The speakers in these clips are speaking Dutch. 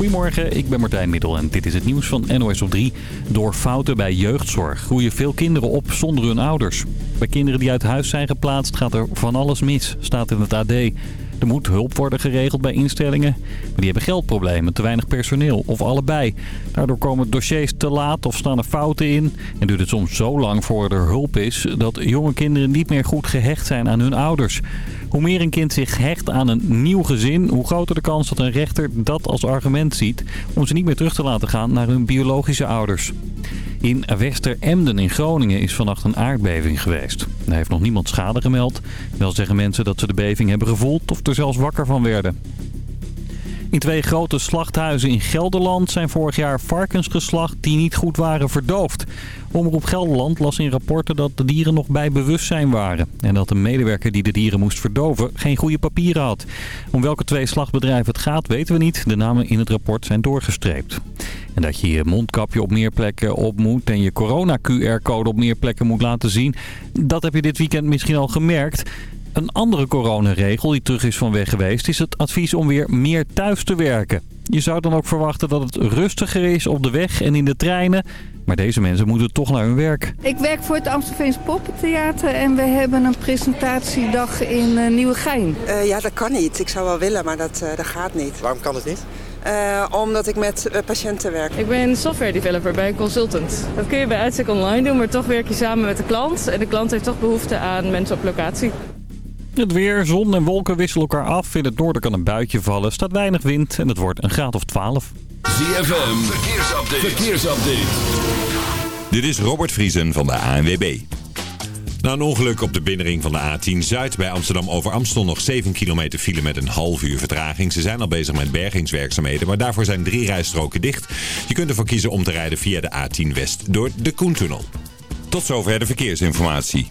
Goedemorgen, ik ben Martijn Middel en dit is het nieuws van NOS op 3. Door fouten bij jeugdzorg groeien veel kinderen op zonder hun ouders. Bij kinderen die uit huis zijn geplaatst gaat er van alles mis, staat in het AD. Er moet hulp worden geregeld bij instellingen, maar die hebben geldproblemen, te weinig personeel of allebei. Daardoor komen dossiers te laat of staan er fouten in en duurt het soms zo lang voor er hulp is dat jonge kinderen niet meer goed gehecht zijn aan hun ouders. Hoe meer een kind zich hecht aan een nieuw gezin, hoe groter de kans dat een rechter dat als argument ziet om ze niet meer terug te laten gaan naar hun biologische ouders. In Wester-Emden in Groningen is vannacht een aardbeving geweest. Er heeft nog niemand schade gemeld. Wel zeggen mensen dat ze de beving hebben gevoeld of er zelfs wakker van werden. In twee grote slachthuizen in Gelderland zijn vorig jaar varkens geslacht die niet goed waren verdoofd. Omroep Gelderland las in rapporten dat de dieren nog bij bewustzijn waren. En dat de medewerker die de dieren moest verdoven geen goede papieren had. Om welke twee slachtbedrijven het gaat weten we niet. De namen in het rapport zijn doorgestreept. En dat je je mondkapje op meer plekken op moet en je corona-QR-code op meer plekken moet laten zien. Dat heb je dit weekend misschien al gemerkt. Een andere coronaregel die terug is van weg geweest is het advies om weer meer thuis te werken. Je zou dan ook verwachten dat het rustiger is op de weg en in de treinen. Maar deze mensen moeten toch naar hun werk. Ik werk voor het Amstelveens Poppentheater en we hebben een presentatiedag in uh, Nieuwegein. Uh, ja, dat kan niet. Ik zou wel willen, maar dat, uh, dat gaat niet. Waarom kan het niet? Uh, omdat ik met uh, patiënten werk. Ik ben software developer bij een consultant. Dat kun je bij uitstek online doen, maar toch werk je samen met de klant. En de klant heeft toch behoefte aan mensen op locatie. Het weer, zon en wolken wisselen elkaar af. In het noorden kan een buitje vallen, staat weinig wind en het wordt een graad of 12. ZFM, verkeersupdate. verkeersupdate. Dit is Robert Vriesen van de ANWB. Na een ongeluk op de binnenring van de A10 Zuid bij Amsterdam over Amstel nog 7 kilometer file met een half uur vertraging. Ze zijn al bezig met bergingswerkzaamheden, maar daarvoor zijn drie rijstroken dicht. Je kunt ervoor kiezen om te rijden via de A10 West door de Koentunnel. Tot zover de verkeersinformatie.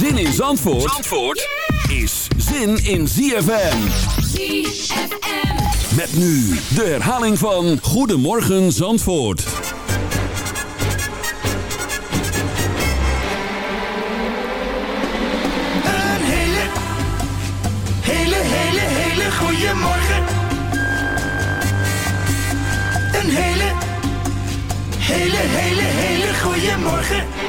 Zin in Zandvoort, Zandvoort is zin in ZFM. ZFM. Met nu de herhaling van Goedemorgen Zandvoort. Een hele, hele, hele, hele goede morgen. Een hele, hele, hele, hele goede morgen.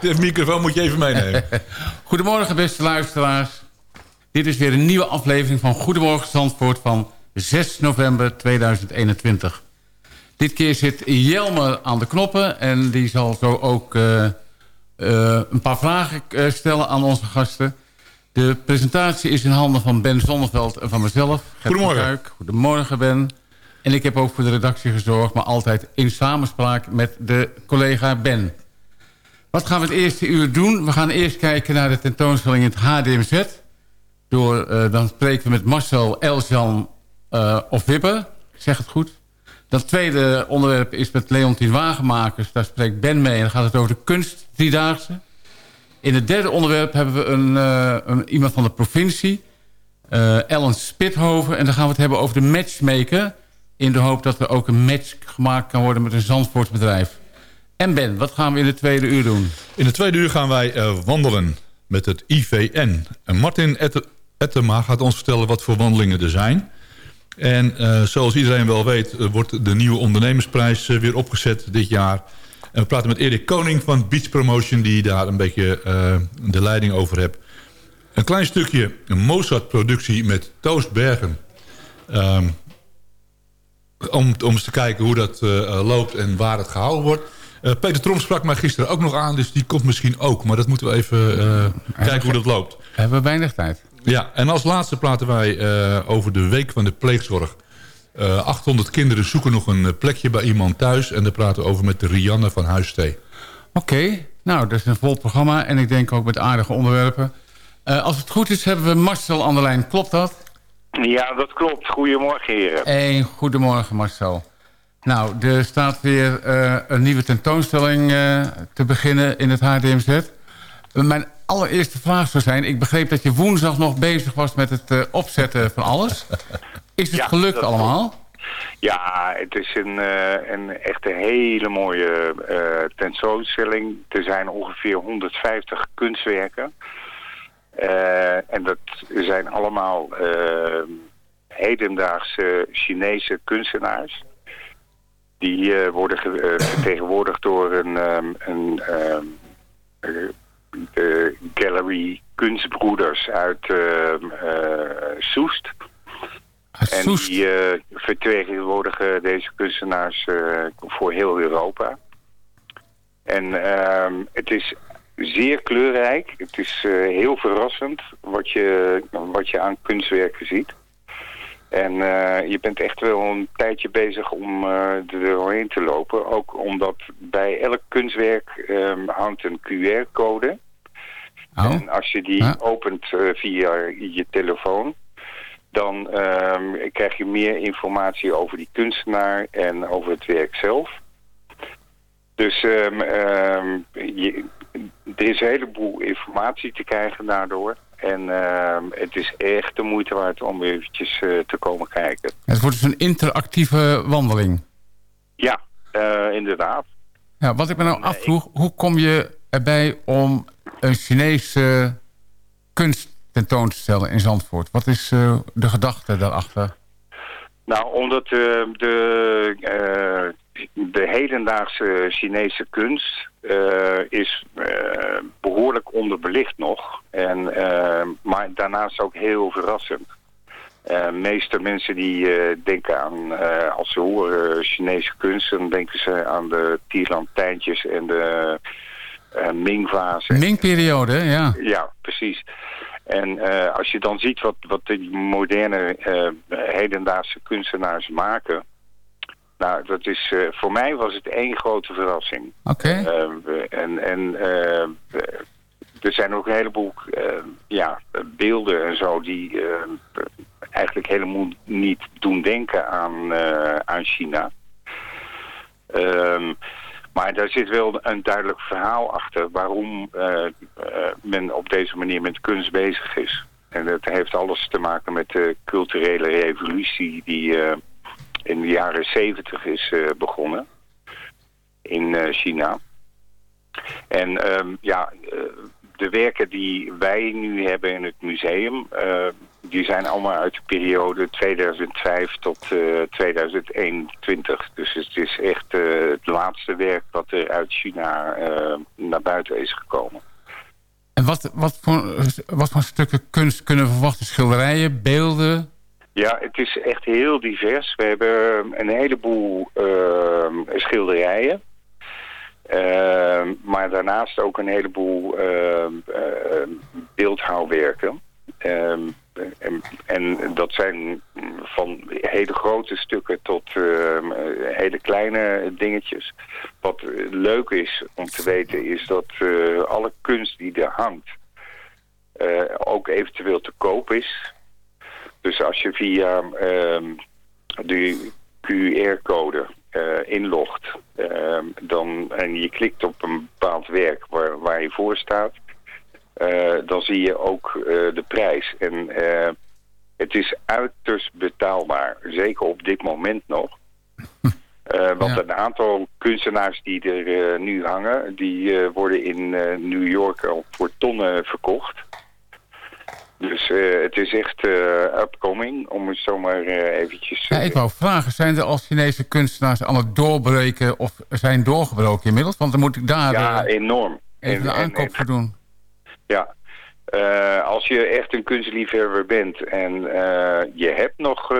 De microfoon moet je even meenemen. Goedemorgen beste luisteraars. Dit is weer een nieuwe aflevering van Goedemorgen Zandvoort van 6 november 2021. Dit keer zit Jelmer aan de knoppen en die zal zo ook uh, uh, een paar vragen uh, stellen aan onze gasten. De presentatie is in handen van Ben Zonneveld en van mezelf. Goedemorgen. Goedemorgen Ben. En ik heb ook voor de redactie gezorgd, maar altijd in samenspraak met de collega Ben. Wat gaan we het eerste uur doen? We gaan eerst kijken naar de tentoonstelling in het HDMZ. Door, uh, dan spreken we met Marcel Eljan uh, of Wipper. Ik zeg het goed. Dat tweede onderwerp is met Leontien Wagenmakers. Daar spreekt Ben mee en dan gaat het over de kunst driedaagse. In het derde onderwerp hebben we een, een iemand van de provincie. Ellen Spithoven. En dan gaan we het hebben over de matchmaker. In de hoop dat er ook een match gemaakt kan worden met een Zandvoortsbedrijf. En Ben, wat gaan we in het tweede uur doen? In het tweede uur gaan wij uh, wandelen met het IVN. En Martin Ettema gaat ons vertellen wat voor wandelingen er zijn. En uh, zoals iedereen wel weet uh, wordt de nieuwe ondernemersprijs weer opgezet dit jaar. En we praten met Erik Koning van Beach Promotion... die daar een beetje de leiding over heeft. Een klein stukje Mozart-productie met Toos Bergen. Um, om, om eens te kijken hoe dat loopt en waar het gehouden wordt... Uh, Peter Trom sprak mij gisteren ook nog aan, dus die komt misschien ook. Maar dat moeten we even uh, kijken hoe dat loopt. We hebben weinig tijd. Ja, en als laatste praten wij uh, over de week van de pleegzorg. 800 kinderen zoeken nog een plekje bij iemand thuis. En daar praten we over met de Rianne van Huistee. Oké, okay. nou dat is een vol programma. En ik denk ook met aardige onderwerpen. als het goed is hebben we Marcel aan de lijn. Klopt dat? Ja, dat klopt. Goedemorgen heren. Hey, goedemorgen Marcel. Nou, er staat weer uh, een nieuwe tentoonstelling uh, te beginnen in het HDMZ. Mijn allereerste vraag zou zijn... ik begreep dat je woensdag nog bezig was met het uh, opzetten van alles. Is het ja, gelukt allemaal? Ja, het is een, een echt een hele mooie tentoonstelling. Er zijn ongeveer 150 kunstwerken. en dat zijn allemaal hedendaagse Chinese kunstenaars. Die uh, worden ge uh, vertegenwoordigd door een, um, een um, de Gallery Kunstbroeders uit uh, Soest. En Soest. die vertegenwoordigen deze kunstenaars voor heel Europa. En het is zeer kleurrijk. Het is heel verrassend wat je, wat je aan kunstwerken ziet. En uh, je bent echt wel een tijdje bezig om uh, er doorheen te lopen. Ook omdat bij elk kunstwerk um, hangt een QR-code. Oh. En als je die Ja. opent uh, via je telefoon... dan um, krijg je meer informatie over die kunstenaar en over het werk zelf. Dus um, je, er is een heleboel informatie te krijgen daardoor... En uh, het is echt de moeite waard om eventjes uh, te komen kijken. Het wordt dus een interactieve wandeling. Ja, uh, inderdaad. Ja, wat ik me nou afvroeg, hoe kom je erbij om een Chinese kunst tentoon te stellen in Zandvoort? Wat is uh, de gedachte daarachter? Nou, omdat de, de hedendaagse Chinese kunst uh, is behoorlijk onderbelicht nog. En, maar daarnaast ook heel verrassend. De meeste mensen die denken aan, als ze horen Chinese kunst... dan denken ze aan de Tierlantijntjes en de Ming-fase. Ming-periode, ja. Ja, precies. En uh, als je dan ziet wat, wat de moderne uh, hedendaagse kunstenaars maken... Nou, dat is, uh, voor mij was het één grote verrassing. Oké. Okay. en en er zijn ook een heleboel ja, beelden en zo die eigenlijk helemaal niet doen denken aan, aan China. Um, maar daar zit wel een duidelijk verhaal achter waarom men op deze manier met kunst bezig is. En dat heeft alles te maken met de culturele revolutie die in de jaren zeventig is begonnen in China. En um, ja, de werken die wij nu hebben in het museum, die zijn allemaal uit de periode 2005 tot eh, 2021. Dus het is echt eh, het laatste werk wat er uit China eh, naar buiten is gekomen. En wat, wat, voor, wat voor stukken kunst kunnen we verwachten? Schilderijen, beelden? Ja, het is echt heel divers. We hebben een heleboel ehm, schilderijen. Ehm, maar daarnaast ook een heleboel ehm, ehm, beeldhouwwerken. Ehm, en, en dat zijn van hele grote stukken tot ehm, hele kleine dingetjes. Wat leuk is om te weten is dat eh, alle kunst die er hangt eh, ook eventueel te koop is. Dus als je via ehm, de QR-code eh, inlogt ehm, dan, en je klikt op een bepaald werk waar, waar je voor staat, eh, dan zie je ook eh, de prijs. En het is uiterst betaalbaar, zeker op dit moment nog. Want een aantal kunstenaars die er nu hangen, die worden in New York al voor tonnen verkocht. Dus eh, het is echt eh, upcoming, om het zomaar eh, eventjes... Ja, ik wou vragen, zijn er al Chinese kunstenaars aan het doorbreken of zijn doorgebroken inmiddels? Want dan moet ik daar Ja, enorm. even de En- en- aankoop voor doen. Ja. Eh, als je echt een kunstliefhebber bent en eh, je hebt nog eh,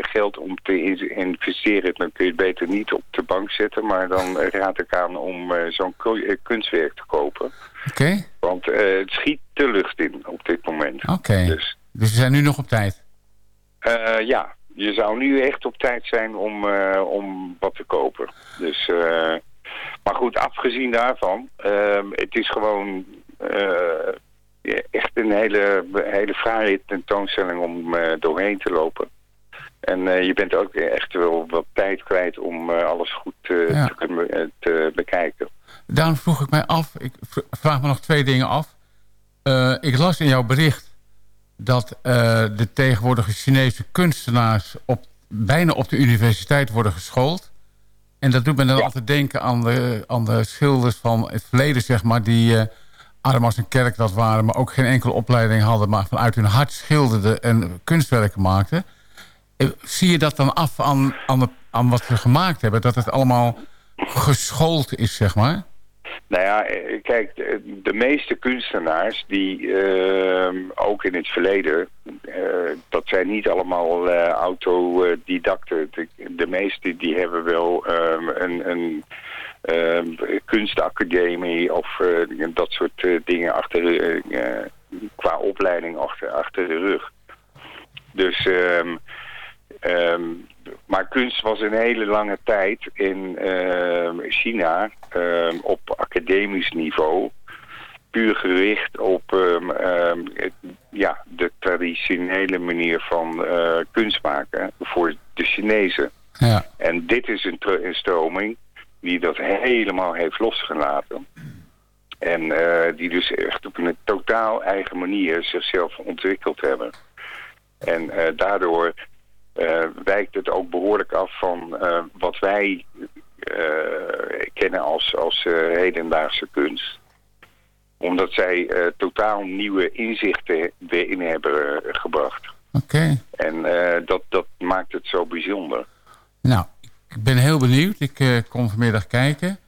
geld om te in- investeren, dan kun je het beter niet op de bank zetten. Maar dan raad ik aan om zo'n ku- kunstwerk te kopen. Oké, Want het schiet de lucht in op dit moment. oké. Dus Dus we zijn nu nog op tijd. ja, je zou nu echt op tijd zijn om, om wat te kopen. Dus, maar goed, afgezien daarvan, ehm, het is gewoon echt een hele, hele fraaie tentoonstelling om eh, doorheen te lopen. En eh, je bent ook echt wel wat tijd kwijt om eh, alles goed Ja. te kunnen te bekijken. Daarom vroeg ik mij af, ik vraag me nog twee dingen af. Ik las in jouw bericht dat de tegenwoordige Chinese kunstenaars op, bijna op de universiteit worden geschoold. En dat doet me dan altijd denken aan de, aan de schilders van het verleden, zeg maar, die arm als een kerk dat waren, maar ook geen enkele opleiding hadden, maar vanuit hun hart schilderden en kunstwerken maakten. Eh, Zie je dat dan af aan, aan, wat ze gemaakt hebben? Dat het allemaal geschoold is, zeg maar? Nou ja, eh, kijk, de, meeste kunstenaars die ehm, ook in het verleden, eh, dat zijn niet allemaal eh, autodidacten. De, de meeste die hebben wel ehm, een, een kunstacademie of eh, dat soort eh, dingen achter, eh, qua opleiding achter, achter de rug. Dus ehm, Ehm, maar kunst was een hele lange tijd in ehm, China ehm, op academisch niveau puur gericht op ehm, ehm, het- ja, de traditionele manier van eh, kunst maken voor de Chinezen. Ja. En dit is een, een stroming die dat helemaal heeft losgelaten. En eh, die dus echt op een totaal eigen manier zichzelf ontwikkeld hebben. En eh, daardoor eh, wijkt het ook behoorlijk af van wat wij kennen als, als hedendaagse kunst. Omdat zij totaal nieuwe inzichten erin hebben gebracht. Oké. En dat, dat maakt het zo bijzonder. Nou, ik ben heel benieuwd. Ik eh, kom vanmiddag kijken.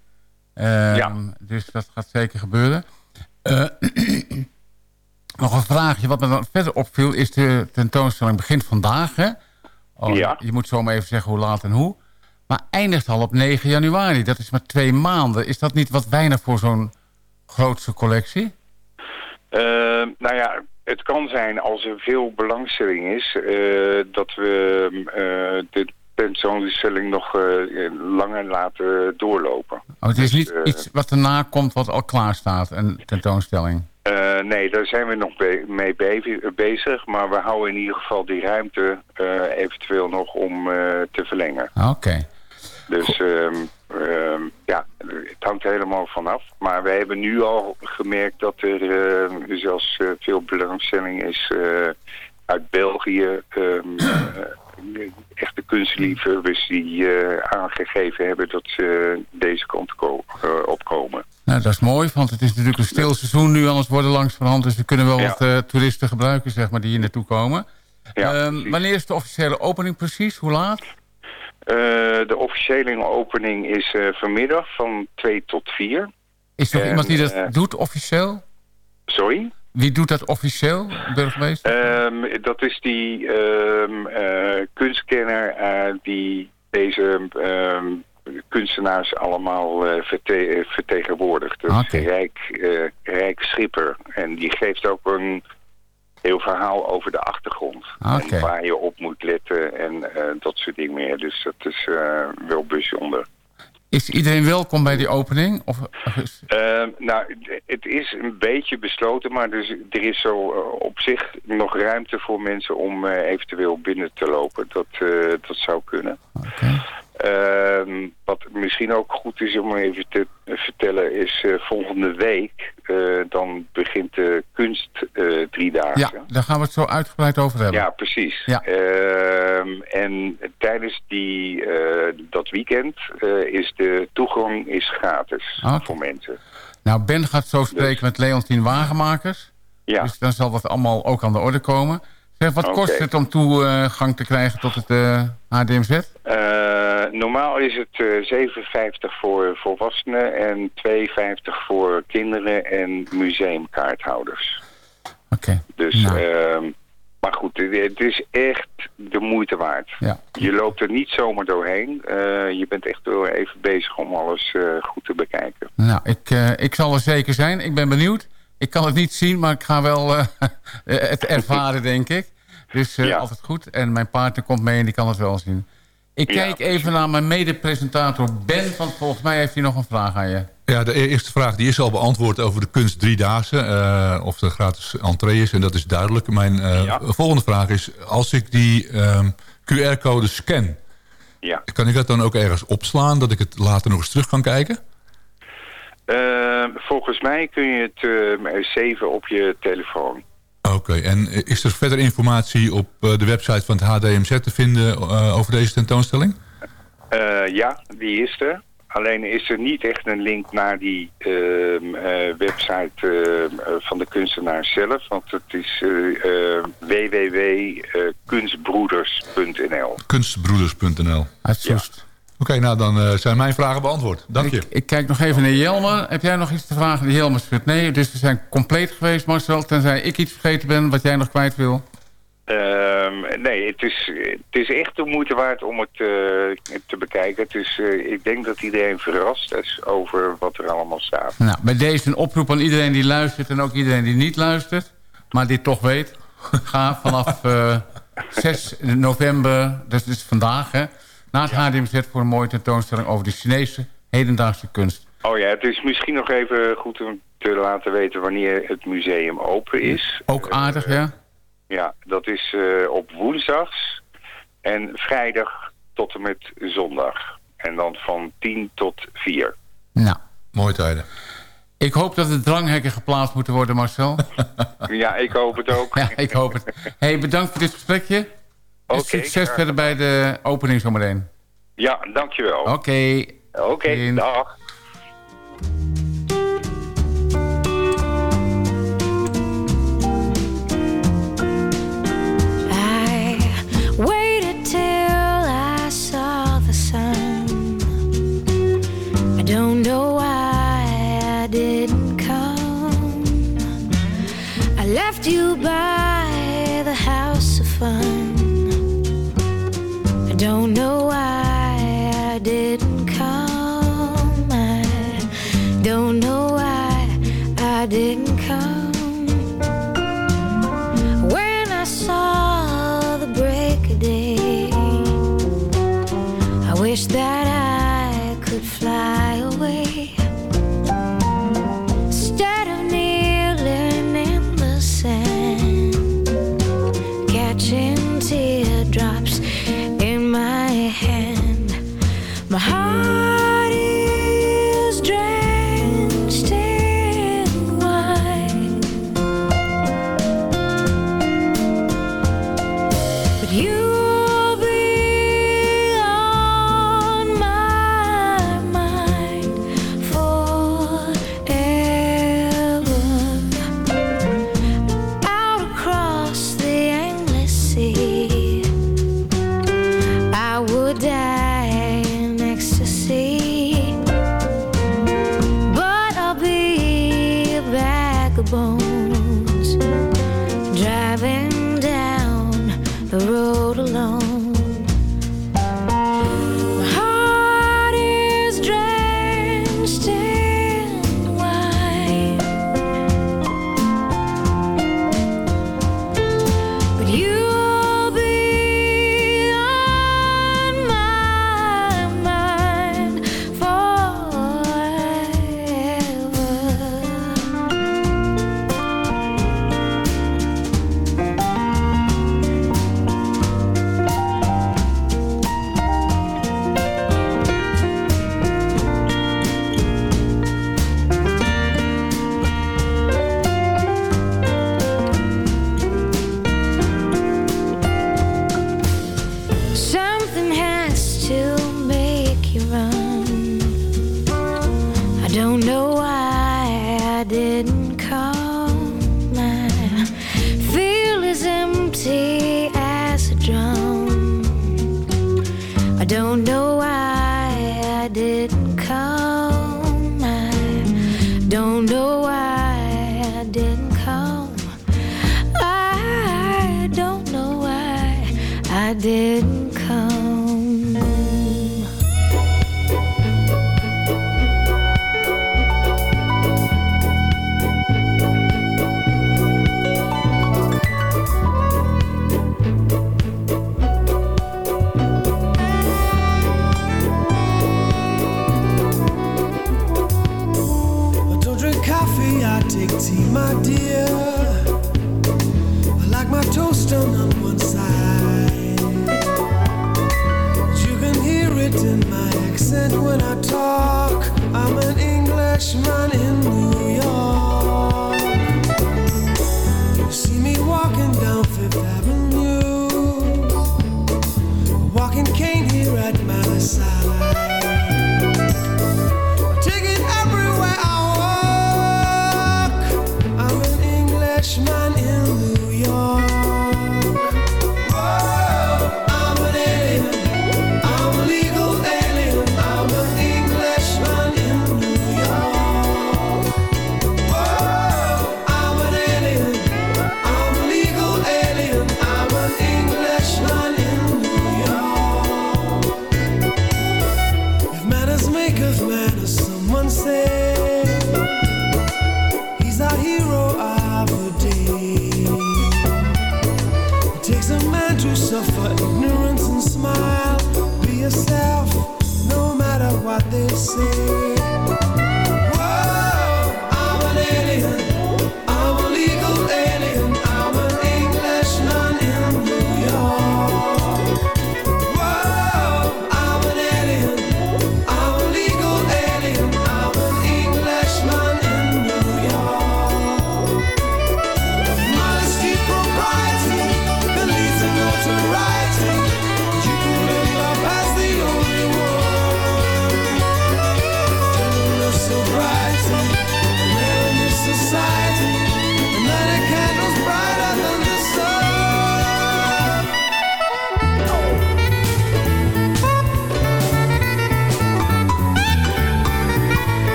Ehm, Ja. Dus dat gaat zeker gebeuren. Eh, nog een vraagje. Wat me dan verder opviel is de tentoonstelling begint vandaag. Hè? Oh, Ja. Je moet zo maar even zeggen hoe laat en hoe. Maar eindigt al op 9 januari. Dat is maar twee maanden. Is dat niet wat weinig voor zo'n grootste collectie? Eh, nou ja, het kan zijn als er veel belangstelling is eh, dat we eh, de tentoonstelling nog eh, langer laten doorlopen. Oh, het is niet eh, iets wat erna komt wat al klaar staat, een tentoonstelling. Eh, nee, daar zijn we nog be- mee be- bezig. Maar we houden in ieder geval die ruimte eh, eventueel nog om eh, te verlengen. Oké. Dus ehm, ehm, ja, het hangt helemaal vanaf. Maar we hebben nu al gemerkt dat er eh, zelfs eh, veel belangstelling is eh, uit België. ehm, eh, echte kunstliefhebbers die eh, aangegeven hebben dat ze deze kant eh, opkomen. Nou, dat is mooi, want het is natuurlijk een stil seizoen nu, anders worden langs van hand. Dus we kunnen wel Ja. wat eh, toeristen gebruiken, zeg maar, die hier naartoe komen. Ehm, wanneer is de officiële opening precies? Hoe laat? Eh, de officiële opening is eh, vanmiddag van 2 tot 4. Is er En, iemand die dat eh, doet officieel? Sorry? Wie doet dat officieel, burgemeester? Ehm, dat is die eh, kunstkenner eh, die deze ehm, kunstenaars allemaal eh, verte- vertegenwoordigt. Dat is Rijk, Rijk Schipper. En die geeft ook een heel verhaal over de achtergrond. En waar je op moet letten en dat soort dingen meer. Dus dat is eh, wel bijzonder. Is iedereen welkom bij die opening? Of, Ehm, nou, het is een beetje besloten, maar dus, er is zo eh, op zich nog ruimte voor mensen om eh, eventueel binnen te lopen. Dat, eh, dat zou kunnen. Ehm, wat misschien ook goed is om even te vertellen is volgende week dan begint de kunst eh driedaagse. ja, daar gaan we het zo uitgebreid over hebben. Ja, precies. Ja. Ehm, en tijdens die, eh, dat weekend eh, is de toegang is gratis Oké. voor mensen. Nou, Ben gaat zo spreken met Leontien Wagenmakers. Ja. Dus dan zal dat allemaal ook aan de orde komen. Zeg, wat kost het om toegang te krijgen tot het eh, HDMZ? Eh, normaal is het eh 7,50 voor volwassenen en 2,50 voor kinderen en museumkaarthouders. Oké. Dus, Nou. Maar goed, het, is echt de moeite waard. Ja. Je loopt er niet zomaar doorheen. Eh, je bent echt wel even bezig om alles eh, goed te bekijken. Nou, ik, eh, ik zal er zeker zijn. Ik ben benieuwd. Ik kan het niet zien, maar ik ga wel het ervaren, denk ik. Dus Ja. altijd goed. En mijn partner komt mee en die kan het wel zien. Ik Ja, kijk even naar mijn mede-presentator Ben, want volgens mij heeft hij nog een vraag aan je. Ja, de e- eerste vraag die is al beantwoord over de kunst driedaagse. eh of er gratis entree is, en dat is duidelijk. Mijn eh, Ja. volgende vraag is, als ik die ehm, QR-code scan... Ja. kan ik dat dan ook ergens opslaan, dat ik het later nog eens terug kan kijken? Eh, volgens mij kun je het eh saven op je telefoon. Oké, en is er verder informatie op eh, de website van het HDMZ te vinden over deze tentoonstelling? Ja, die is er. Alleen is er niet echt een link naar die ehm, eh, website ehm, eh, van de kunstenaar zelf. Want het is eh, eh, www.kunstbroeders.nl. Kunstbroeders.nl Uit Soest. Oké, nou dan eh, zijn mijn vragen beantwoord. Dank je. Ik, ik kijk nog even naar Jelmer. Heb jij nog iets te vragen? Die Jelmer schudt nee. Dus we zijn compleet geweest, Marcel. Tenzij ik iets vergeten ben wat jij nog kwijt wil. Ehm, nee, het is, het is echt de moeite waard om het eh, te bekijken. Het is, eh, ik denk dat iedereen verrast is over wat er allemaal staat. Nou, bij deze een oproep aan iedereen die luistert en ook iedereen die niet luistert. Maar dit toch weet. Ga vanaf eh 6 november, dat is vandaag hè, naar het HDMZ voor een mooie tentoonstelling over de Chinese hedendaagse kunst. Oh ja, het is misschien nog even goed om te laten weten wanneer het museum open is. Ook aardig, ja? Ja, dat is eh, op woensdags en vrijdag tot en met zondag. En dan van 10 tot 4. Nou, Mooie tijden. ik hoop dat de dranghekken geplaatst moeten worden, Marcel. Ja, ik hoop het ook. ja, ik hoop het. hey, bedankt voor dit gesprekje. En Oké, succes verder bij de opening zometeen. Ja, dankjewel. Oké. Oké, dag. Left you by the house of fun. I don't know why I didn't come. I don't know why I didn't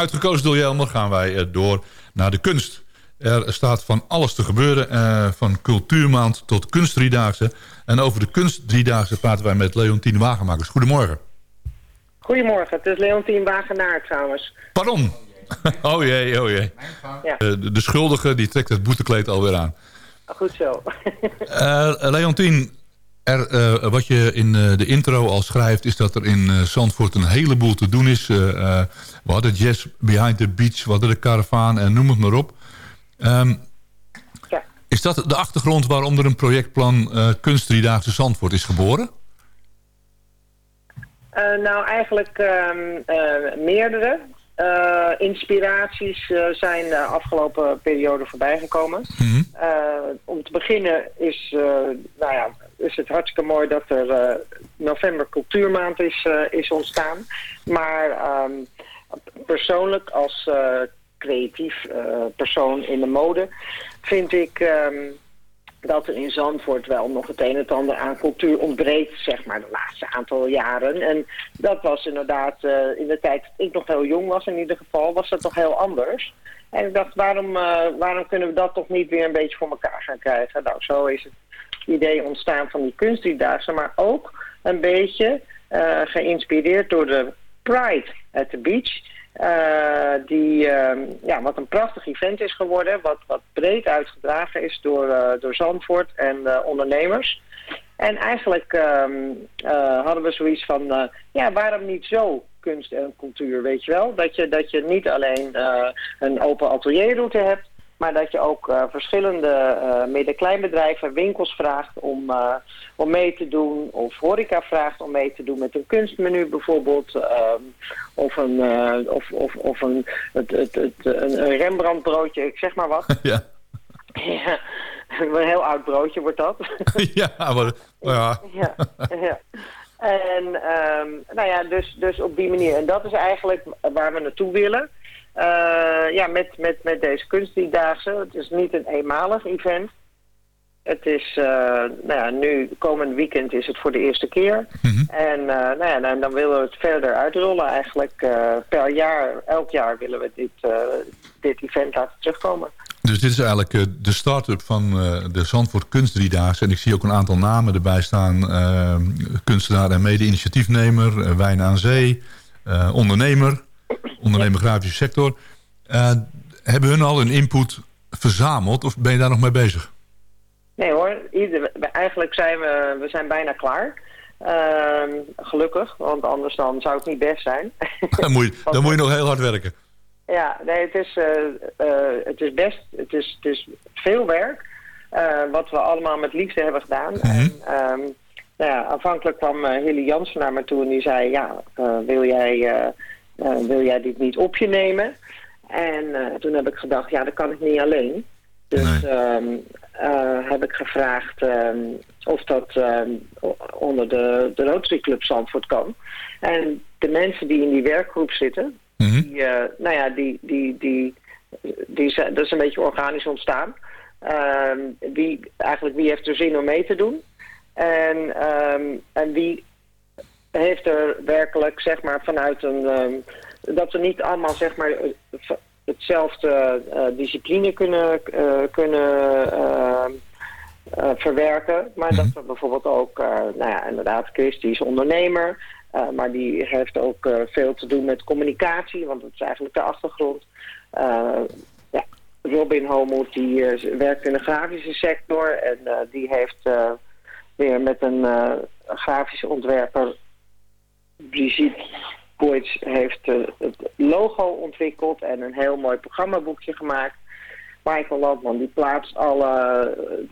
uitgekozen door Jelmer. Gaan wij eh, door naar de kunst. Er staat van alles te gebeuren. eh, van cultuurmaand tot kunstdriedaagse. En over de kunstdriedaagse praten wij met Leontien Wagenmakers. Goedemorgen. Goedemorgen, het is Leontien Wagenaar trouwens. Pardon. Oh jee, oh jee. Ja, Eh, de, de schuldige die trekt het boetekleed alweer aan. goed zo. Eh Leontien, er, eh, wat je in eh, de intro al schrijft... is dat er in eh, Zandvoort een heleboel te doen is. We hadden Jazz Behind the Beach, we hadden de Caravaan en noem het maar op. Ehm, Is dat de achtergrond waarom er een projectplan Kunstdriedaagse Zandvoort is geboren? Nou, eigenlijk ehm, eh, meerdere inspiraties zijn de afgelopen periode voorbijgekomen. Eh, om te beginnen is, nou ja, is het hartstikke mooi dat er eh, november cultuurmaand is, eh, is ontstaan. Maar ehm, persoonlijk als eh, creatief persoon in de mode vind ik... ehm, dat er in Zandvoort wel nog het een en ander aan cultuur ontbreekt, zeg maar, de laatste aantal jaren. En dat was inderdaad, in de tijd dat ik nog heel jong was in ieder geval, was dat toch heel anders. En ik dacht, waarom, waarom kunnen we dat toch niet weer een beetje voor elkaar gaan krijgen? Nou, zo is het idee ontstaan van die kunstdriedaagse, maar ook een beetje eh, geïnspireerd door de Pride at the Beach. Eh, die, ehm, ja, wat een prachtig event is geworden, wat, wat breed uitgedragen is door, eh, door Zandvoort en ondernemers. En eigenlijk ehm, eh, hadden we zoiets van, ja, waarom niet zo kunst en cultuur, weet je wel? Dat je, dat je niet alleen een open atelierroute hebt, maar dat je ook eh, verschillende eh midden-kleinbedrijven, winkels vraagt om, eh, om mee te doen. Of horeca vraagt om mee te doen met een kunstmenu bijvoorbeeld. ehm, of een, of, of, of een, het, het, het, een, Rembrandt broodje, ik zeg maar wat. ja. ja, een heel oud broodje wordt dat. ja, maar... Ja. ja, ja. En ehm, nou ja, dus, dus op die manier. En dat is eigenlijk waar we naartoe willen. Eh, ja, met, met, met deze kunstdriedaagse. Het is niet een eenmalig event. Het is, eh, nou ja, nu, komend weekend is het voor de eerste keer. En eh, nou ja, dan, dan willen we het verder uitrollen eigenlijk. per jaar, elk jaar willen we dit, dit event laten terugkomen. Dus dit is eigenlijk de start-up van de Zandvoort Kunstdriedaagse. En ik zie ook een aantal namen erbij staan. kunstenaar en mede-initiatiefnemer, Wijn aan Zee, ondernemer, ondernemer grafische sector. Eh, hebben hun al een input verzameld of ben je daar nog mee bezig? Nee hoor, ieder, eigenlijk zijn we, we zijn bijna klaar. Ehm, gelukkig, want anders dan zou het niet best zijn. dan, moet je, dan moet je nog heel hard werken. ja, nee, het is, eh, eh, het is best, het is, het is veel werk. wat we allemaal met liefde hebben gedaan. En, ehm, nou ja, aanvankelijk kwam Hilly Jansen naar me toe en die zei... ja, wil, jij, wil jij dit niet op je nemen? En eh, toen heb ik gedacht, ja, dat kan ik niet alleen. Dus ehm, eh, heb ik gevraagd ehm, of dat ehm, onder de, de Rotary Club Zandvoort kan. En de mensen die in die werkgroep zitten, die, eh, nou ja, die, die, die, die, zijn- dat is een beetje organisch ontstaan. Wie, eigenlijk wie heeft er zin om mee te doen? En, en wie heeft er werkelijk, zeg maar, vanuit een... ehm, dat we niet allemaal, zeg maar, hetzelfde eh, discipline kunnen, eh, kunnen ehm, eh, verwerken. Maar dat we bijvoorbeeld ook, nou ja, inderdaad, Chris, die is ondernemer. maar die heeft ook veel te doen met communicatie, want dat is eigenlijk de achtergrond. Ja, Robin Homoet, die werkt in de grafische sector en die heeft weer met een eh, grafische ontwerper, Brigitte Boyds, heeft eh, het logo ontwikkeld en een heel mooi programmaboekje gemaakt. Michael Landman die plaatst alle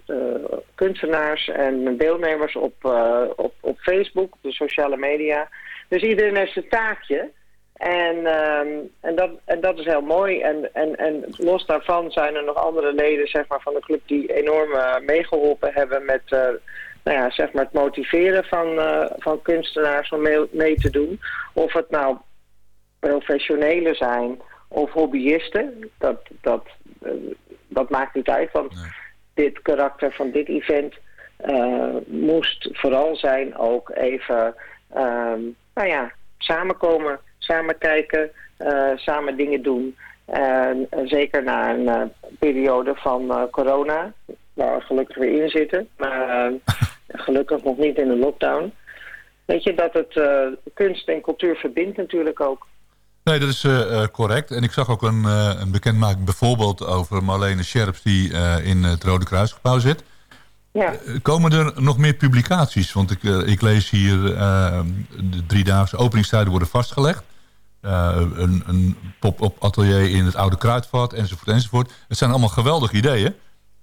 eh, eh, kunstenaars en deelnemers op, op, op Facebook, op de sociale media. Dus iedereen heeft zijn taakje. En, ehm, en, dat, en dat is heel mooi. En, en, en los daarvan zijn er nog andere leden zeg maar, van de club die enorm eh, meegeholpen hebben met nou ja, zeg maar het motiveren van, eh, van kunstenaars om mee, mee te doen. Of het nou professionelen zijn of hobbyisten, dat, dat, eh, dat maakt niet uit. Want dit karakter van dit event eh, moest vooral zijn ook even ehm, nou ja, samenkomen, samen kijken, samen dingen doen. En zeker na een periode van corona, waar we gelukkig weer in zitten, maar gelukkig nog niet in de lockdown. Weet je dat het eh, kunst en cultuur verbindt natuurlijk ook. Nee, dat is eh, eh, correct. En ik zag ook een, eh, een bekendmaking bijvoorbeeld over Marlene Scherps... die in het Rode Kruisgebouw zit. Ja. Komen er nog meer publicaties? Want ik, ik lees hier de driedaagse openingstijden worden vastgelegd. Een een pop-up atelier in het Oude Kruidvat, enzovoort, enzovoort. Het zijn allemaal geweldige ideeën.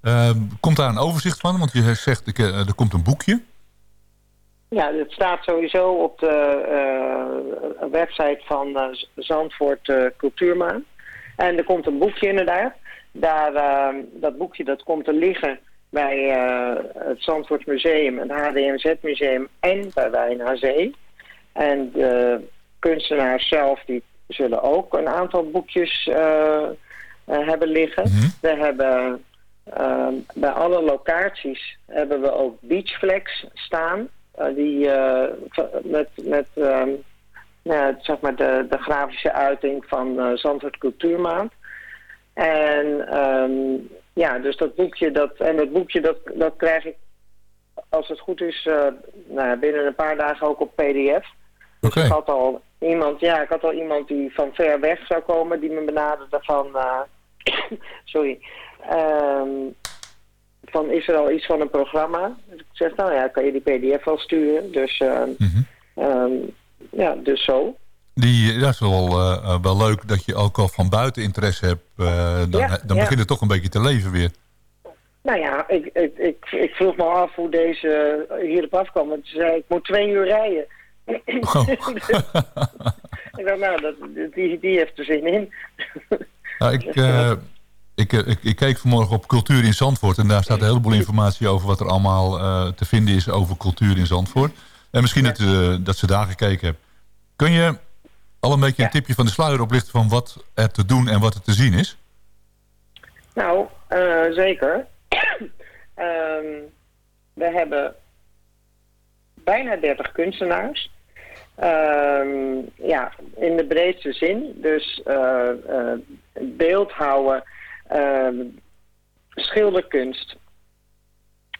Eh, komt daar een overzicht van? Want je zegt, ik, eh, er komt een boekje. Ja, het staat sowieso op de eh, website van eh, Zandvoort Cultuurmaan. En er komt een boekje inderdaad. Daar, eh, dat boekje dat komt te liggen bij het Zandvoort Museum, het HDMZ Museum en bij Wijn aan Zee. En de kunstenaars zelf die zullen ook een aantal boekjes hebben liggen. We hebben eh, bij alle locaties hebben we ook beachflex staan. eh, die eh, met, met ehm, ja, zeg maar de, de grafische uiting van eh Zandvoort Cultuurmaand. En ehm, ja, dus dat boekje, dat, en dat boekje dat, dat krijg ik, als het goed is, nou, binnen een paar dagen ook op pdf. Dus ik had al iemand, ja, ik had al iemand die van ver weg zou komen, die me benaderde van, sorry, ehm, van is er al iets van een programma? Dus ik zeg, nou ja, kan je die pdf wel sturen? Dus, ehm, ehm, ja, dus zo. Die, dat is wel, eh, eh, wel leuk dat je ook al van buiten interesse hebt. eh, dan Ja, dan ja. begint het toch een beetje te leven weer. Nou ja, ik, ik, ik, ik vroeg me af hoe deze hierop afkwam. Want ze zei, ik moet twee uur rijden. Oh. ik dacht, nou, dat, die, die heeft er zin in. Nou, ik, eh, ik, eh, ik, ik keek vanmorgen op Cultuur in Zandvoort. En daar staat een heleboel informatie over wat er allemaal eh, te vinden is over cultuur in Zandvoort. En misschien dat, dat ze daar gekeken hebben. Kun je al een beetje een tipje van de sluier oplichten van wat er te doen en wat er te zien is? Nou, zeker. Ehm, we hebben bijna 30 kunstenaars. Ehm, ja, in de breedste zin. Dus eh, eh, beeldhouwen, ehm, schilderkunst,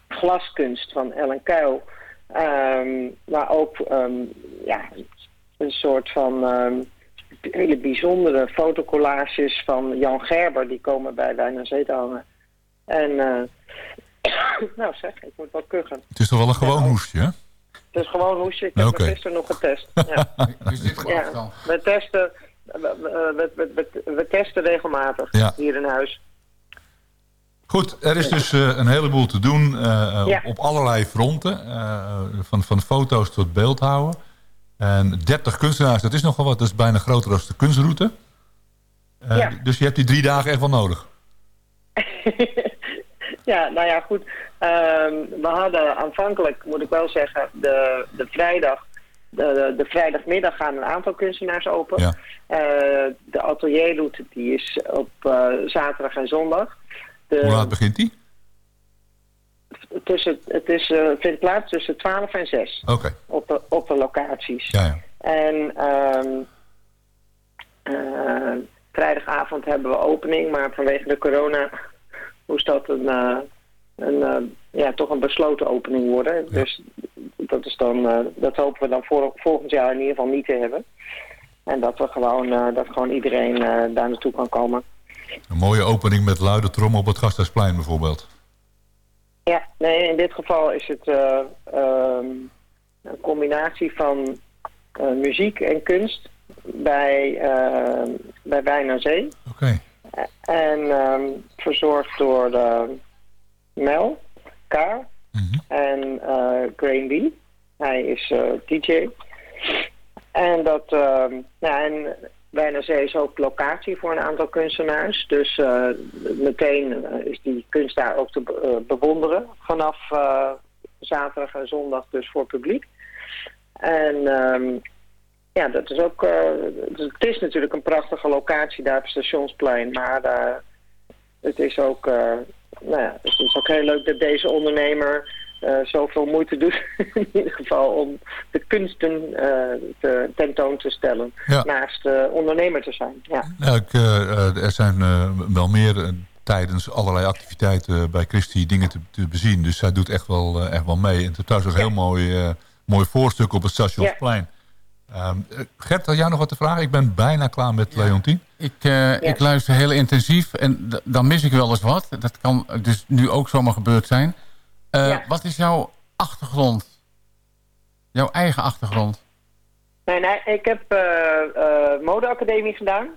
glaskunst van Ellen Kuil. ehm, maar ook ja, een soort van hele bijzondere fotocollages van Jan Gerber. Die komen bij Wijn Zee hangen. En eh, nou zeg, ik moet wel kuchen. Het is toch wel een gewoon hoestje, hè? Het is gewoon hoesje. Ik heb gisteren nog getest. Ja. ja. We testen, we, we, we, we- we testen regelmatig Ja. hier in huis. Goed, er is dus eh, een heleboel te doen eh, eh, Ja. op allerlei fronten. eh, van, van foto's tot beeldhouden. En 30 kunstenaars, dat is nogal wat. Dat is bijna groter dan de kunstroute. Eh, Ja. Dus je hebt die drie dagen echt wel nodig. Ja, nou ja, goed. Ehm, we hadden aanvankelijk, moet ik wel zeggen, de, de vrijdag... De, de vrijdagmiddag gaan een aantal kunstenaars open. Ja. Eh, de atelierroute die is op eh, zaterdag en zondag. De, Hoe laat begint die? tussen, het is, eh, vindt plaats tussen 12 en 6 Oké. op, de, op de locaties. Ja, ja. En ehm, eh, vrijdagavond hebben we opening, maar vanwege de corona moest dat een, eh, een, eh, ja, toch een besloten opening worden. Dus dat, is dan, eh, dat hopen we dan voor, volgend jaar in ieder geval niet te hebben. En dat, we gewoon, dat gewoon iedereen daar naartoe kan komen. Een mooie opening met luide trom op het Gasthuisplein bijvoorbeeld. Ja, nee, in dit geval is het eh, ehm, een combinatie van muziek en kunst bij, eh, bij Wijn aan Zee. Oké. En ehm, verzorgd door eh, Mel, Kaar en eh Graham B. Hij is eh, DJ. En dat, ehm nou, en Wijn aan Zee is ook locatie voor een aantal kunstenaars. Dus eh, meteen is die kunst daar ook te be- bewonderen. Vanaf zaterdag en zondag dus voor publiek. En ehm, ja, dat is ook. eh, het is natuurlijk een prachtige locatie daar op het stationsplein. Maar eh, het is ook. eh, nou ja, het is ook heel leuk dat deze ondernemer eh, zoveel moeite doet in ieder geval om de kunsten te, tentoon te stellen Ja. naast eh, ondernemer te zijn. Ja. Ja, ik, er zijn wel meer tijdens allerlei activiteiten bij Christie dingen te, te bezien. Dus zij doet echt wel, echt wel mee. En het is trouwens ook heel mooi, mooi voorstuk op het Stationsplein. Ehm, eh, Gert, had jij nog wat te vragen? Ik ben bijna klaar met Leontien. Ik, eh, ik luister heel intensief en dan mis ik wel eens wat. Dat kan dus nu ook zomaar gebeurd zijn. Eh, Wat is jouw achtergrond? Jouw eigen achtergrond? Nee, nee, ik heb eh, eh, modeacademie gedaan.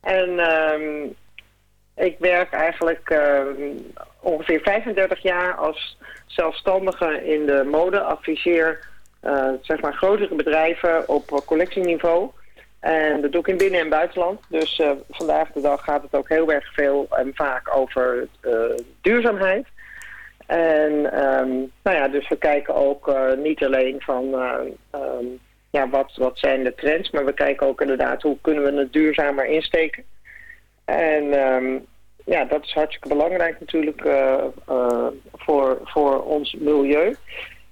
En ehm, ik werk eigenlijk ehm, ongeveer 35 jaar als zelfstandige in de mode. Adviseer zeg maar grotere bedrijven op eh, collectieniveau. En dat doe ik in binnen- en buitenland. Dus eh, vandaag de dag gaat het ook heel erg veel en vaak over eh, duurzaamheid. En ehm, nou ja, dus we kijken ook eh, niet alleen van eh, ehm, ja, wat, wat zijn de trends, maar we kijken ook inderdaad hoe kunnen we het duurzamer insteken. En ehm, ja, dat is hartstikke belangrijk natuurlijk eh, eh, voor, voor ons milieu.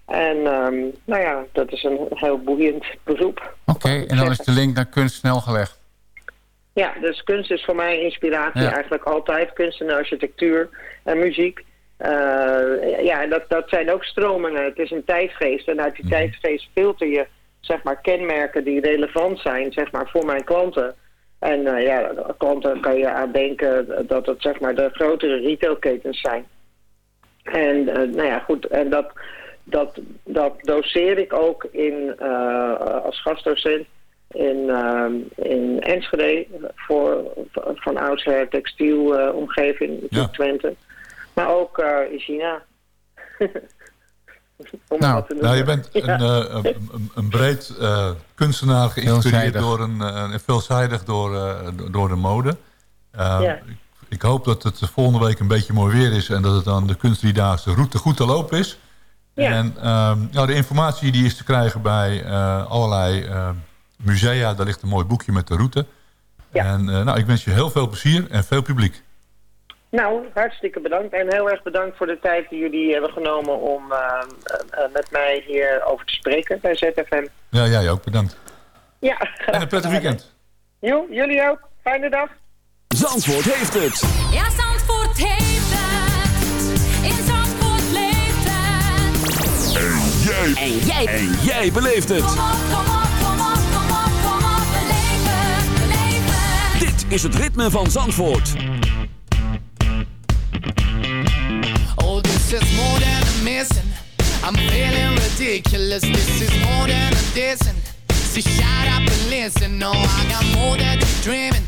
En ehm, nou ja, dat is een heel boeiend beroep. Oké, en dan is de link naar kunst snel gelegd. Ja, dus kunst is voor mij inspiratie Ja. eigenlijk altijd. Kunst en architectuur en muziek. Eh, ja, dat, dat zijn ook stromingen. Het is een tijdgeest. En uit die tijdgeest filter je zeg maar, kenmerken die relevant zijn zeg maar, voor mijn klanten. En eh, ja, klanten kan je aan denken dat het zeg maar, de grotere retailketens zijn. En eh, nou ja, goed, en dat, dat, dat doseer ik ook in, eh, als gastdocent in, ehm, in Enschede voor van oudsher textielomgeving Ja. Twente. Maar ook eh, in China. Om Nou, nou, je bent Ja. een, eh, een, een- een breed eh, kunstenaar geïnspireerd door een, eh, een veelzijdig door, eh, door de mode. Eh, Ja. ik, ik hoop dat het volgende week een beetje mooi weer is en dat het dan de kunstdriedaagse route goed te lopen is. Ja. En ehm, nou, de informatie die is te krijgen bij eh, allerlei eh, musea. Daar ligt een mooi boekje met de route. En eh, nou, ik wens je heel veel plezier en veel publiek. Nou, hartstikke bedankt. En heel erg bedankt voor de tijd die jullie hebben genomen om met mij hier over te spreken bij ZFM. Ja, jij ook. Bedankt. Ja, En een prettig weekend. Jo, jullie ook. Fijne dag. Zandvoort heeft het. Ja, jij. En jij. En jij beleeft het. Kom op, kom op, kom op, kom op, kom op. Beleef het, beleef het. Dit is het ritme van Zandvoort. Oh, this is more than a missing. I'm feeling ridiculous. This is more than a dissing. So shut up and listen. No, I got more than you're dreaming.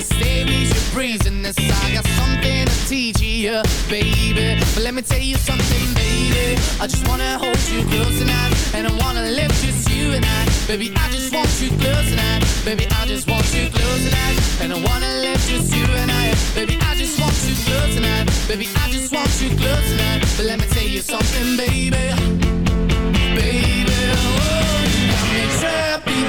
Stay with your breathing. This I got something to teach you, baby. But let me tell you something, baby. I just wanna hold you close tonight, and I wanna live just you and I. Baby, I just want you close tonight. Baby, I just want you close tonight, and I wanna live just you and I. Baby, I just want you close tonight. Baby, I just want you close tonight. But let me tell you something. Baby,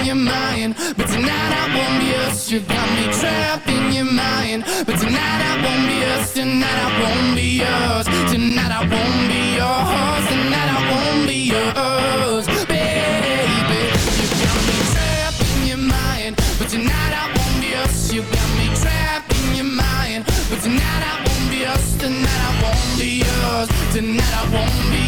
your mind. But tonight I won't be yours. You got me trapped in your mind. But tonight I won't be yours. Tonight I won't be yours. Tonight I won't be yours. Tonight I won't be yours. Baby, you got me trapped in your mind. But tonight I won't be yours. You got me trapped in your mind. But tonight I won't be. Tonight I won't be yours. Tonight I won't be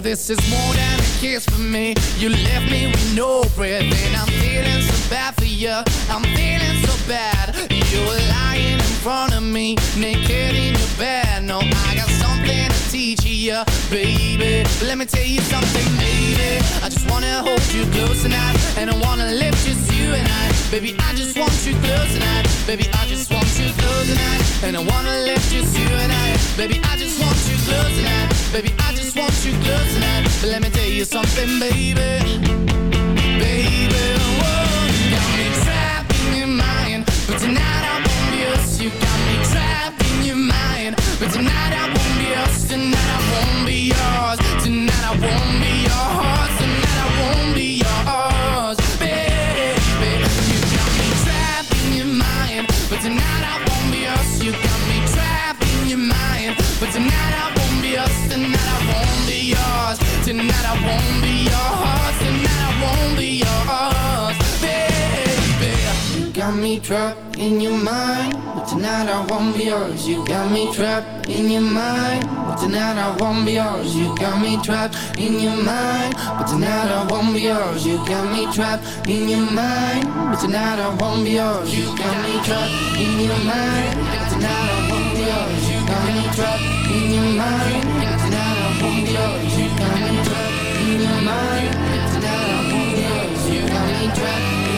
this is more than a kiss for me. You left me with no breath, and I'm feeling so bad for you. I'm feeling so bad. You were lying in front of me, naked in your bed. No, I got something to teach you, baby. Let me tell you something, baby. I just wanna hold you close tonight, and I wanna live just you and I. Baby, I just want you close tonight. Baby, I just want you close tonight, and I wanna live just you and I. Baby, I just want you close tonight. Baby, I just want you close tonight. But let me tell you something, baby. Baby, whoa, trapped in your mind, but tonight I won't be yours. You got me trapped in your mind, but tonight I won't be yours. You got me trapped in your mind, but tonight I won't be yours. You got me trapped in your mind, but tonight I won't be yours. You got me trapped in your mind, but tonight I won't be yours. You got me trapped in your mind, but tonight I won't be yours. You got me trapped in your mind, but tonight I won't be yours. You got me trapped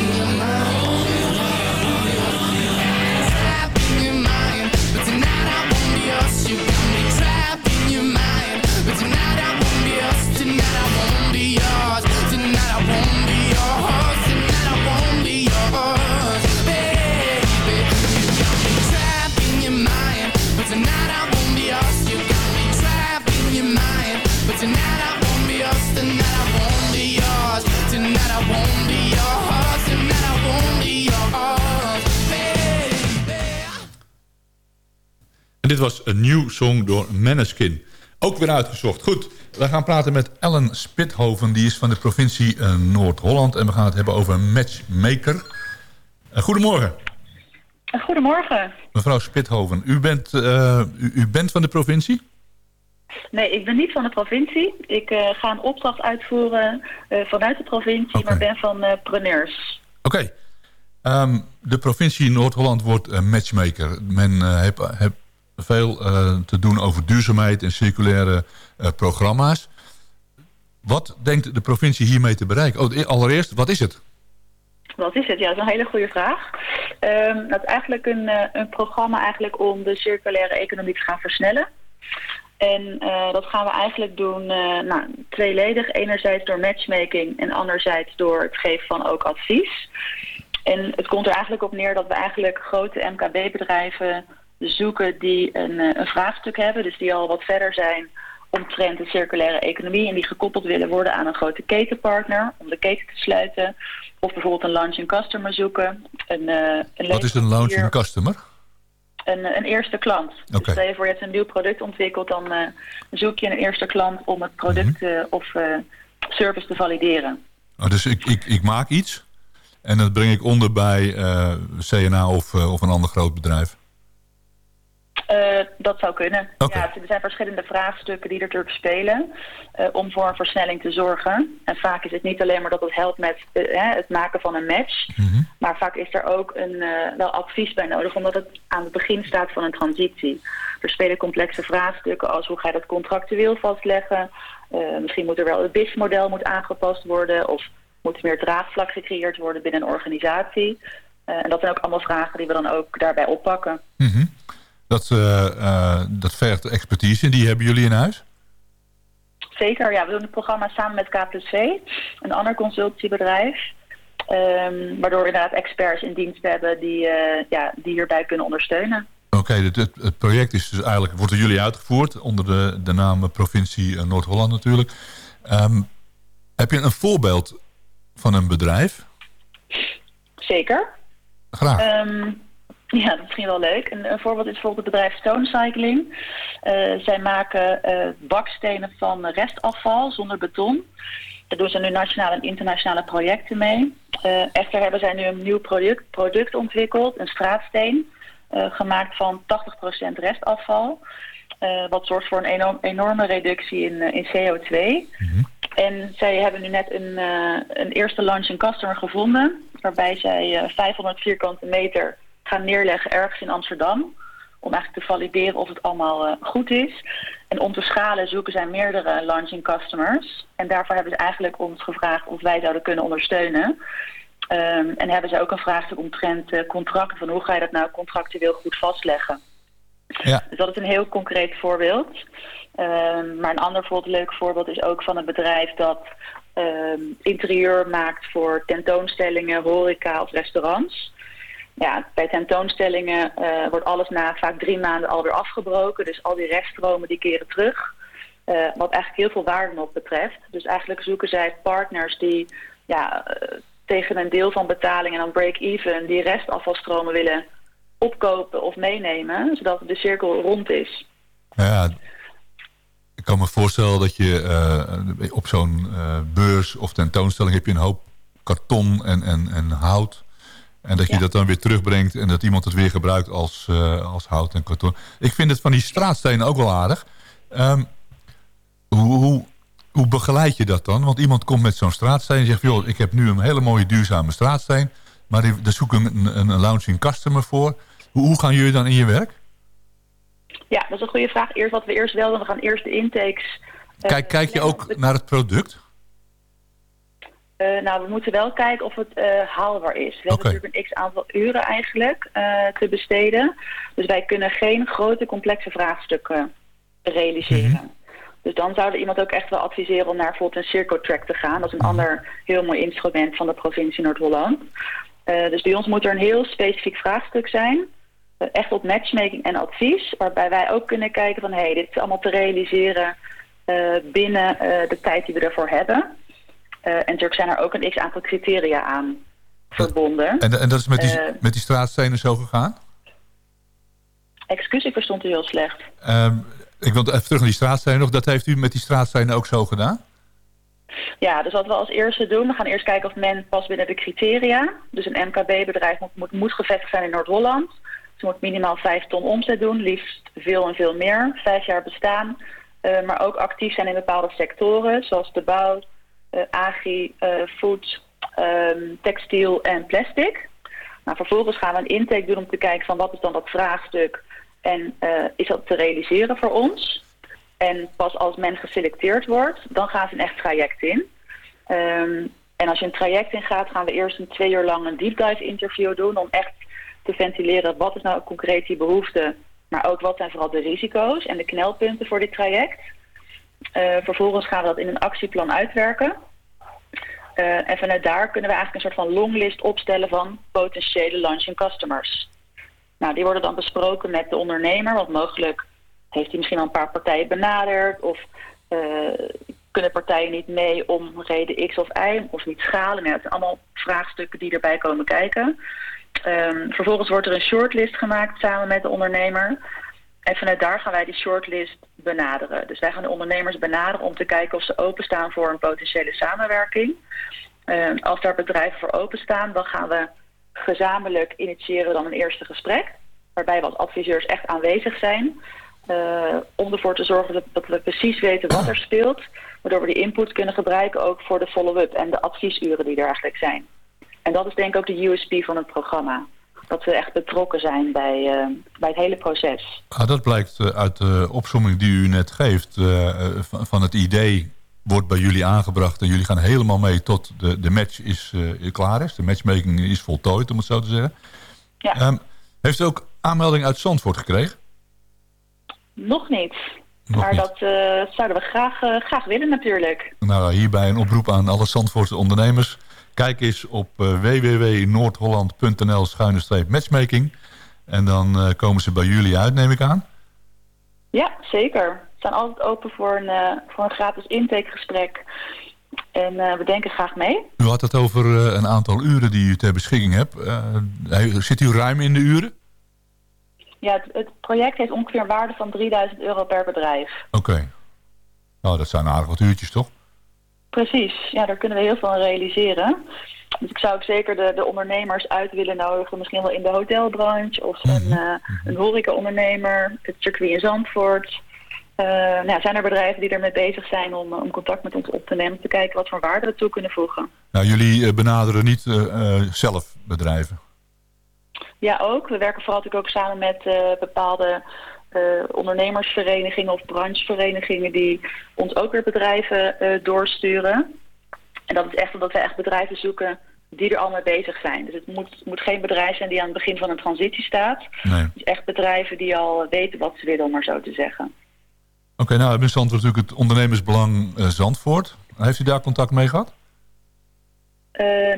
tonight I won't be yours. Tonight I won't be yours. Tonight I won't be yours. Tonight I won't be yours, baby. En dit was een nieuw song door Maneskin. Ook weer uitgezocht. Goed, we gaan praten met Ellen Spithoven. Die is van de provincie eh, Noord-Holland. En we gaan het hebben over matchmaker. Eh, goedemorgen, Goedemorgen. mevrouw Spithoven. U bent, eh, u, u bent van de provincie? Nee, ik ben niet van de provincie. Ik eh, ga een opdracht uitvoeren eh, vanuit de provincie, maar ben van eh preneurs. Oké. Ehm, de provincie Noord-Holland wordt een matchmaker. Men heeft, heeft veel te doen over duurzaamheid en circulaire programma's. Wat denkt de provincie hiermee te bereiken? Oh, de- allereerst, wat is het? Wat is het? Ja, dat is een hele goede vraag. Ehm, dat is eigenlijk een, een programma eigenlijk om de circulaire economie te gaan versnellen. En eh, dat gaan we eigenlijk doen eh, nou, tweeledig. Enerzijds door matchmaking en anderzijds door het geven van ook advies. En het komt er eigenlijk op neer dat we eigenlijk grote MKB-bedrijven zoeken die een, eh, een vraagstuk hebben. Dus die al wat verder zijn omtrent de circulaire economie. En die gekoppeld willen worden aan een grote ketenpartner om de keten te sluiten. Of bijvoorbeeld een launching customer zoeken. Een, een Wat is een launching customer? Een, een eerste klant. Oké. Dus stel je voor je hebt een nieuw product ontwikkeld, dan eh, zoek je een eerste klant om het product Mhm. eh, of eh, service te valideren. Oh, dus ik, ik, ik maak iets en dat breng ik onder bij CNA of, of een ander groot bedrijf. Eh, dat zou kunnen. Ja, er zijn verschillende vraagstukken die er natuurlijk spelen eh, om voor een versnelling te zorgen. En vaak is het niet alleen maar dat het helpt met eh, hè, het maken van een match. Maar vaak is er ook een, wel advies bij nodig, omdat het aan het begin staat van een transitie. Er spelen complexe vraagstukken als hoe ga je dat contractueel vastleggen. Misschien moet er wel het BIS-model moet aangepast worden of moet er meer draagvlak gecreëerd worden binnen een organisatie. En dat zijn ook allemaal vragen die we dan ook daarbij oppakken. Mhm. Dat, eh, eh, dat vergt expertise. Die hebben jullie in huis? Zeker, ja. We doen het programma samen met K+V, een ander consultiebedrijf. Ehm, waardoor we inderdaad experts in dienst hebben die, eh, ja, die hierbij kunnen ondersteunen. Oké, het, het, het project is dus eigenlijk, wordt door jullie uitgevoerd onder de, de naam provincie Noord-Holland natuurlijk. Ehm, heb je een voorbeeld van een bedrijf? Zeker. Graag. Ehm, ja, dat is misschien wel leuk. Een, een voorbeeld is bijvoorbeeld het bedrijf Stone Cycling. Eh, zij maken eh, bakstenen van restafval zonder beton. Daar doen ze nu nationale en internationale projecten mee. Eh, echter hebben zij nu een nieuw product, product ontwikkeld, een straatsteen, gemaakt van 80% restafval. Wat zorgt voor een enorm, enorme reductie in, in CO2. En zij hebben nu net een, een eerste launching customer gevonden. Waarbij zij eh, 500 vierkante meter gaan neerleggen ergens in Amsterdam. Om eigenlijk te valideren of het allemaal eh, goed is. En om te schalen zoeken zij meerdere launching customers. En daarvoor hebben ze eigenlijk ons gevraagd of wij zouden kunnen ondersteunen. Ehm, en hebben ze ook een vraagstuk omtrent eh, contracten. Van hoe ga je dat nou contractueel goed vastleggen? Ja. Dus dat is een heel concreet voorbeeld. Ehm, maar een ander voorbeeld, leuk voorbeeld is ook van een bedrijf dat ehm, interieur maakt voor tentoonstellingen, horeca of restaurants. Ja, bij tentoonstellingen eh, wordt alles na vaak drie maanden alweer afgebroken. Dus al die reststromen die keren terug. Eh, wat eigenlijk heel veel waarde nog betreft. Dus eigenlijk zoeken zij partners die ja, eh, tegen een deel van betaling en dan break-even die restafvalstromen willen opkopen of meenemen, zodat de cirkel rond is. Ja, ik kan me voorstellen dat je op zo'n beurs of tentoonstelling... heb je een hoop karton en, en, en hout. En dat je dat dan weer terugbrengt en dat iemand het weer gebruikt als, eh, als hout en karton. Ik vind het van die straatstenen ook wel aardig. Ehm, hoe, hoe, hoe begeleid je dat dan? Want iemand komt met zo'n straatsteen en zegt... joh, ik heb nu een hele mooie duurzame straatsteen... maar die- daar zoek ik een, een, een launching customer voor. Hoe, hoe gaan jullie dan in je werk? Ja, dat is een goede vraag. Eerst wat we eerst wel doen, we gaan eerst de intakes... eh, Kijk, kijk je ook naar het product? Eh, nou, we moeten wel kijken of het eh, haalbaar is. We hebben natuurlijk een x aantal uren eigenlijk eh, te besteden. Dus wij kunnen geen grote complexe vraagstukken realiseren. Dus dan zou er iemand ook echt wel adviseren om naar bijvoorbeeld een Circo-track te gaan. Dat is een ander heel mooi instrument van de provincie Noord-Holland. Dus bij ons moet er een heel specifiek vraagstuk zijn. echt op matchmaking en advies. Waarbij wij ook kunnen kijken van... hé, hey, dit is allemaal te realiseren binnen de tijd die we ervoor hebben. Eh, en natuurlijk zijn er ook een x-aantal criteria aan verbonden. En, en dat is met die, Eh, met die straatstenen zo gegaan? excuus, ik verstond u heel slecht. Ehm, ik wil even terug naar die straatstenen nog. Dat heeft u met die straatstenen ook zo gedaan? Ja, dus wat we als eerste doen, we gaan eerst kijken of men past binnen de criteria. Dus een MKB-bedrijf moet, moet, moet gevestigd zijn in Noord-Holland. Ze moet minimaal 5 ton omzet doen, liefst veel en veel meer. Vijf jaar bestaan, eh, maar ook actief zijn in bepaalde sectoren, zoals de bouw, agri, eh, food, ehm, textiel en plastic. Nou, vervolgens gaan we een intake doen om te kijken van wat is dan dat vraagstuk en eh, is dat te realiseren voor ons. En pas als men geselecteerd wordt, dan gaan ze een echt traject in. Ehm, en als je een traject ingaat, gaan we eerst een twee uur lang een deep dive interview doen om echt te ventileren wat is nou concreet die behoefte, maar ook wat zijn vooral de risico's en de knelpunten voor dit traject. Eh, vervolgens gaan we dat in een actieplan uitwerken. Eh, en vanuit daar kunnen we eigenlijk een soort van longlist opstellen van potentiële launching customers. Nou, die worden dan besproken met de ondernemer, want mogelijk heeft hij misschien al een paar partijen benaderd of eh, kunnen partijen niet mee om reden X of Y of niet schalen. Nou, het zijn allemaal vraagstukken die erbij komen kijken. Ehm, vervolgens wordt er een shortlist gemaakt samen met de ondernemer. En vanuit daar gaan wij die shortlist benaderen. Dus wij gaan de ondernemers benaderen om te kijken of ze openstaan voor een potentiële samenwerking. Ehm, als daar bedrijven voor openstaan, dan gaan we gezamenlijk initiëren dan een eerste gesprek. Waarbij we als adviseurs echt aanwezig zijn. eh, om ervoor te zorgen dat, dat we precies weten wat er speelt. Waardoor we die input kunnen gebruiken ook voor de follow-up en de adviesuren die er eigenlijk zijn. En dat is denk ik ook de USP van het programma. Dat we echt betrokken zijn bij, eh, bij het hele proces. Ah, dat blijkt eh, uit de opsomming die u net geeft. eh, van, van het idee wordt bij jullie aangebracht... en jullie gaan helemaal mee tot de, de match is, klaar is. De matchmaking is voltooid, om het zo te zeggen. Ja. Ehm, heeft u ook aanmelding uit Zandvoort gekregen? Nog niet. Nog maar niet. dat zouden we graag, graag willen natuurlijk. Nou, hierbij een oproep aan alle Zandvoortse ondernemers. Kijk eens op uh, www.noordholland.nl matchmaking. En dan uh, komen ze bij jullie uit, neem ik aan. Ja, zeker. We zijn altijd open voor een, uh, voor een gratis intakegesprek. En uh, we denken graag mee. U had het over uh, een aantal uren die u ter beschikking hebt. zit u ruim in de uren? Ja, het, het, project heeft ongeveer een waarde van 3000 euro per bedrijf. Oké. Okay. Nou, dat zijn aardig wat uurtjes, toch? Precies. Ja, daar kunnen we heel veel aan realiseren. Dus ik zou ook zeker de, de ondernemers uit willen nodigen. Misschien wel in de hotelbranche of een, uh, een horeca-ondernemer. Het circuit in Zandvoort. Uh, nou, zijn er bedrijven die ermee bezig zijn om, om contact met ons op te nemen. Om te kijken wat voor waarde we toe kunnen voegen. Nou, jullie benaderen niet uh, zelf bedrijven? Ja, ook. We werken vooral natuurlijk ook samen met bepaalde uh, ondernemersverenigingen of brancheverenigingen die ons ook weer bedrijven uh, doorsturen. En dat is echt omdat we echt bedrijven zoeken die er al mee bezig zijn. Dus het moet, moet geen bedrijf zijn die aan het begin van een transitie staat. Nee. Dus echt bedrijven die al weten wat ze willen, om maar zo te zeggen. Oké, okay, nou Zandvoort natuurlijk het ondernemersbelang Zandvoort. Heeft u daar contact mee gehad?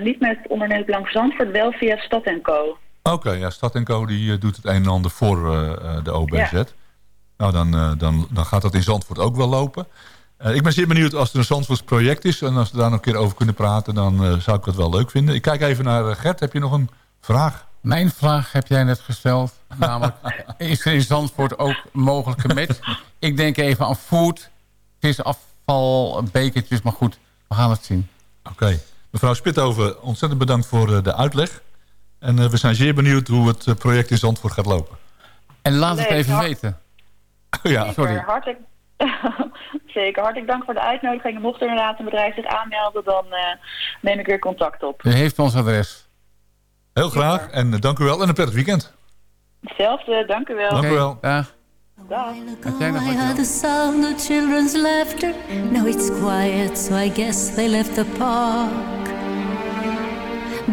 niet met het ondernemersbelang Zandvoort, wel via Stad Co. Oké, okay, ja, Stad Co die uh, doet het een en ander voor uh, de OBZ. Ja. Nou, dan, uh, dan, dan gaat dat in Zandvoort ook wel lopen. ik ben zeer benieuwd als er een Zandvoorts project is... en als we daar nog een keer over kunnen praten... dan zou ik dat wel leuk vinden. Ik kijk even naar Gert. Heb je nog een vraag? Mijn vraag heb jij net gesteld. Namelijk, is er in Zandvoort ook mogelijke match? Ik denk even aan food, visafvalbekertjes. Maar goed, we gaan het zien. Oké. Mevrouw Spithoven, ontzettend bedankt voor eh, de uitleg. En eh, we zijn zeer benieuwd hoe het eh, project in Zandvoort gaat lopen. En laat het even weten. ja, Zeker, sorry. Hartelijk, zeker, hartelijk dank voor de uitnodiging. Mocht er inderdaad een bedrijf zich aanmelden, dan eh, neem ik weer contact op. U heeft ons adres. Heel graag en dank u wel en een prettig weekend. Hetzelfde, dank u wel. Dank u wel. Dag. Dag. I heard the sound of children's laughter. Now it's quiet, so I guess they left the park.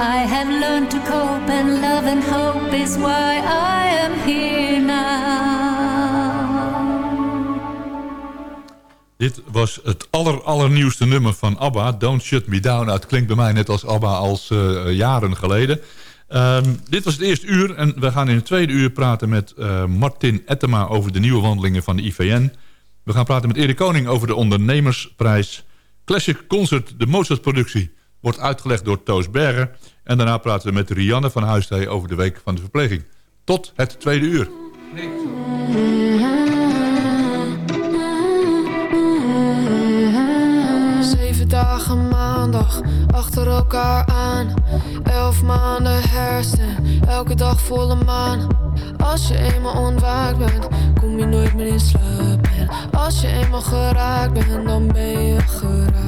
I have learned to cope, and love and hope is why I am here now. Dit was het aller, allernieuwste nummer van ABBA, Don't Shut Me Down. Nou, het klinkt bij mij net als ABBA als eh, jaren geleden. Ehm, dit was het eerste uur en we gaan in het tweede uur praten met eh, Martin Ettema over de nieuwe wandelingen van de IVN. We gaan praten met Erik Koning over de ondernemersprijs. Classic Concert, de Mozart-productie, wordt uitgelegd door Toos Berger. En daarna praten we met Rianne van Huistee over de Week van de Verpleging. Tot het tweede uur. Zeven dagen maandag achter elkaar aan. Elf aan de hersen, elke dag volle maan. Als je eenmaal ontwaakt bent, kom je nooit meer in slaap. En als je eenmaal geraakt bent, dan ben je geraakt.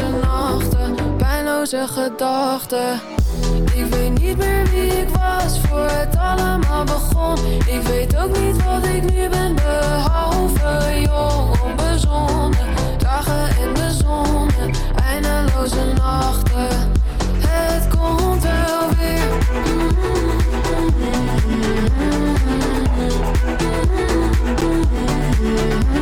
eindeloze nachten, pijnloze gedachten. Ik weet niet meer wie ik was voor het allemaal begon. Ik weet ook niet wat ik nu ben, behalve jong, onbezonnen. Dagen in de zon, eindeloze nachten. Het komt wel weer. Droomde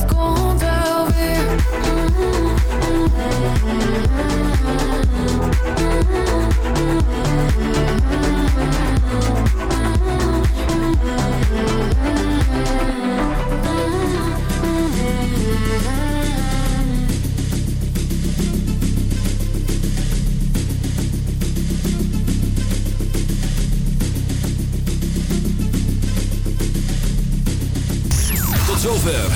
Het komt weer. Tot